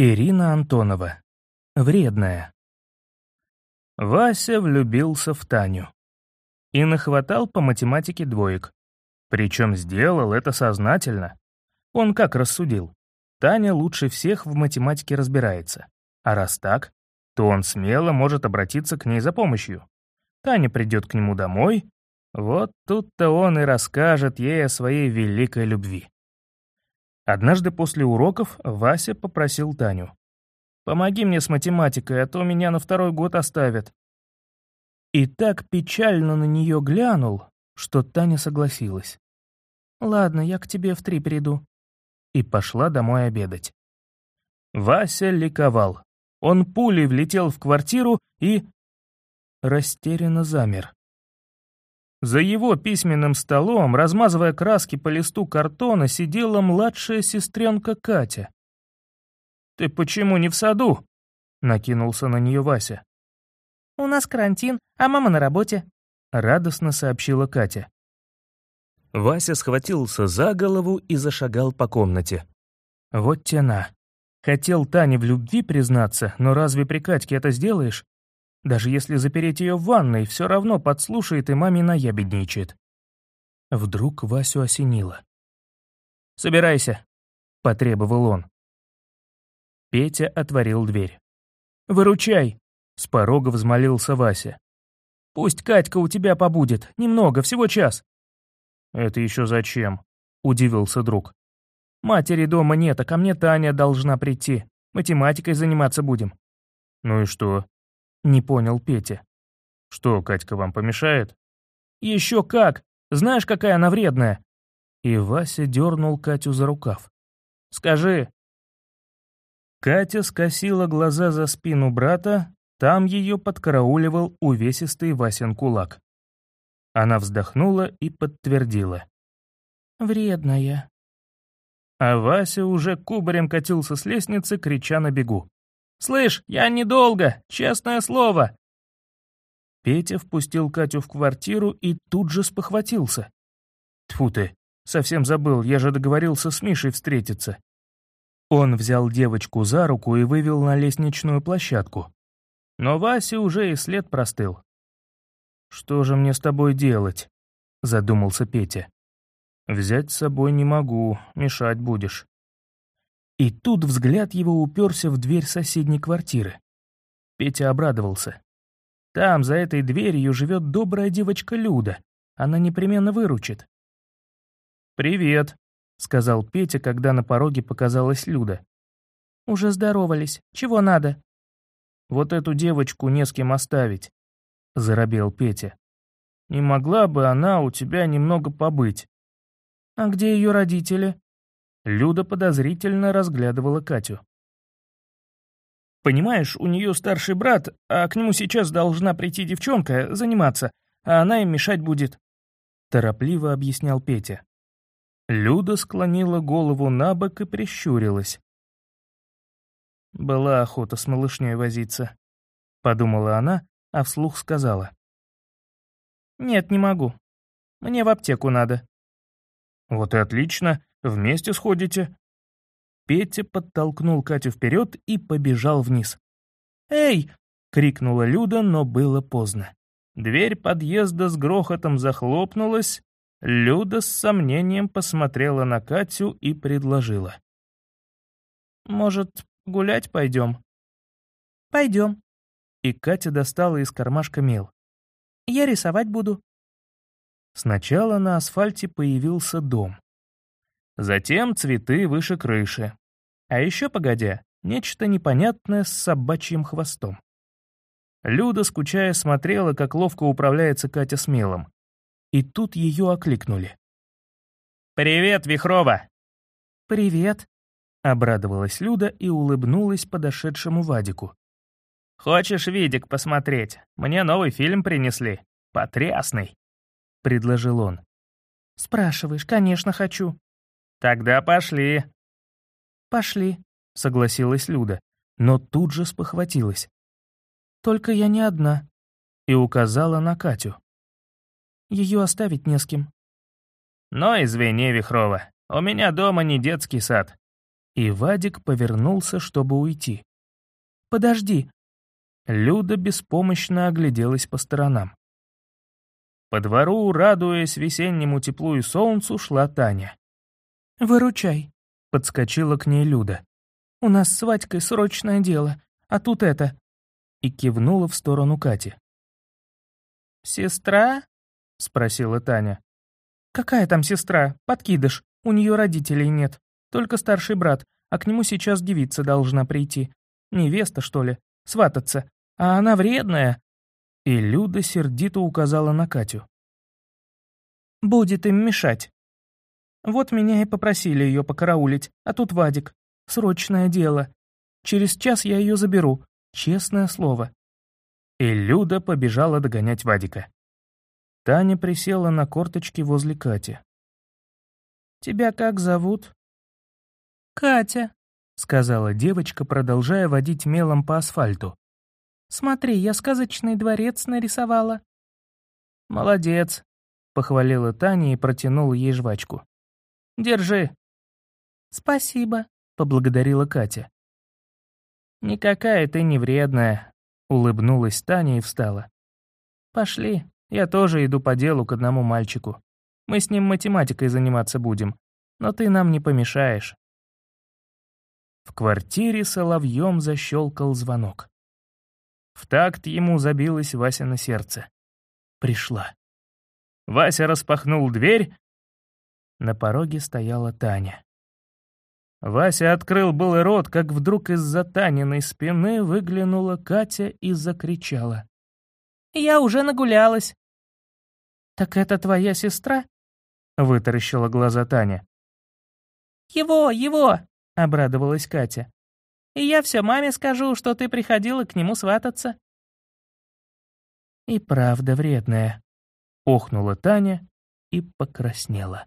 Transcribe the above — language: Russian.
Ирина Антонова. Вредная. Вася влюбился в Таню. И нахватал по математике двоек. Причем сделал это сознательно. Он как рассудил. Таня лучше всех в математике разбирается. А раз так, то он смело может обратиться к ней за помощью. Таня придет к нему домой. Вот тут-то он и расскажет ей о своей великой любви. Однажды после уроков Вася попросил Таню. «Помоги мне с математикой, а то меня на второй год оставят». И так печально на нее глянул, что Таня согласилась. «Ладно, я к тебе в три приду». И пошла домой обедать. Вася ликовал. Он пулей влетел в квартиру и... растерянно замер. За его письменным столом, размазывая краски по листу картона, сидела младшая сестренка Катя. «Ты почему не в саду?» — накинулся на нее Вася. «У нас карантин, а мама на работе», — радостно сообщила Катя. Вася схватился за голову и зашагал по комнате. Вот тена. Хотел Тане в любви признаться, но разве при Катьке это сделаешь? Даже если запереть ее в ванной, все равно подслушает и маме наябедничает. Вдруг Васю осенило. «Собирайся», — потребовал он. Петя отворил дверь. «Выручай!» — с порога взмолился Вася. «Пусть Катька у тебя побудет, немного, всего час». «Это еще зачем?» — удивился друг. «Матери дома нет, а ко мне Таня должна прийти. Математикой заниматься будем». «Ну и что?» Не понял Петя. Что, Катька вам помешает? Еще как! Знаешь, какая она вредная? И Вася дернул Катю за рукав. Скажи. Катя скосила глаза за спину брата, там ее подкарауливал увесистый Васин кулак. Она вздохнула и подтвердила. «Вредная». А Вася уже кубарем катился с лестницы, крича на бегу. «Слышь, я недолго, честное слово!» Петя впустил Катю в квартиру и тут же спохватился. Тьфу ты, совсем забыл, я же договорился с Мишей встретиться. Он взял девочку за руку и вывел на лестничную площадку. Но Васе уже и след простыл. «Что же мне с тобой делать?» — задумался Петя. «Взять с собой не могу, мешать будешь». И тут взгляд его уперся в дверь соседней квартиры. Петя обрадовался. Там, за этой дверью, живет добрая девочка Люда. Она непременно выручит. «Привет», — сказал Петя, когда на пороге показалась Люда. «Уже здоровались. Чего надо?» «Вот эту девочку не с кем оставить», — заробел Петя. «Не могла бы она у тебя немного побыть?» «А где ее родители?» Люда подозрительно разглядывала Катю. «Понимаешь, у нее старший брат, а к нему сейчас должна прийти девчонка заниматься, а она им мешать будет», — торопливо объяснял Петя. Люда склонила голову на бок и прищурилась. «Была охота с малышней возиться», — подумала она, а вслух сказала. «Нет, не могу. Мне в аптеку надо». «Вот и отлично. Вместе сходите». Петя подтолкнул Катю вперед и побежал вниз. «Эй!» — крикнула Люда, но было поздно. Дверь подъезда с грохотом захлопнулась. Люда с сомнением посмотрела на Катю и предложила. «Может, гулять пойдем?» «Пойдем». И Катя достала из кармашка мел. «Я рисовать буду». Сначала на асфальте появился дом. Затем цветы выше крыши. А еще, погодя, нечто непонятное с собачьим хвостом. Люда, скучая, смотрела, как ловко управляется Катя с мелом. И тут ее окликнули. «Привет, Вихрова!» «Привет!» — обрадовалась Люда и улыбнулась подошедшему Вадику. «Хочешь видик посмотреть? Мне новый фильм принесли. Потрясный!» — предложил он. «Спрашиваешь, конечно, хочу», «Тогда пошли». «Пошли», — согласилась Люда, но тут же спохватилась. «Только я не одна», и указала на Катю. Ее оставить не с кем. «Но извини, Вихрова, у меня дома не детский сад». И Вадик повернулся, чтобы уйти. «Подожди!» Люда беспомощно огляделась по сторонам. По двору, радуясь весеннему теплу и солнцу, шла Таня. «Выручай», — подскочила к ней Люда. «У нас с Вадькой срочное дело, а тут это...» И кивнула в сторону Кати. «Сестра?» — спросила Таня. «Какая там сестра? Подкидыш. У нее родителей нет. Только старший брат, а к нему сейчас девица должна прийти. Невеста, что ли? Свататься. А она вредная. И Люда сердито указала на Катю. «Будет им мешать. Вот меня и попросили ее покараулить, а тут Вадик. Срочное дело. Через час я ее заберу, честное слово». И Люда побежала догонять Вадика. Таня присела на корточки возле Кати. «Тебя как зовут?» «Катя», — сказала девочка, продолжая водить мелом по асфальту. Смотри, я сказочный дворец нарисовала». «Молодец», — похвалила Таня и протянула ей жвачку. «Держи». «Спасибо», — поблагодарила Катя. «Никакая ты не вредная», — улыбнулась Таня и встала. «Пошли, я тоже иду по делу к одному мальчику. Мы с ним математикой заниматься будем, но ты нам не помешаешь». В квартире соловьем защелкал звонок. В такт ему забилось Вася на сердце. Пришла. Вася распахнул дверь. На пороге стояла Таня. Вася открыл был рот, как вдруг из-за Таниной спины выглянула Катя и закричала. «Я уже нагулялась». «Так это твоя сестра?» — вытаращила глаза Таня. «Его, его!» — обрадовалась Катя. И я все маме скажу, что ты приходила к нему свататься». «И правда вредная», — охнула Таня и покраснела.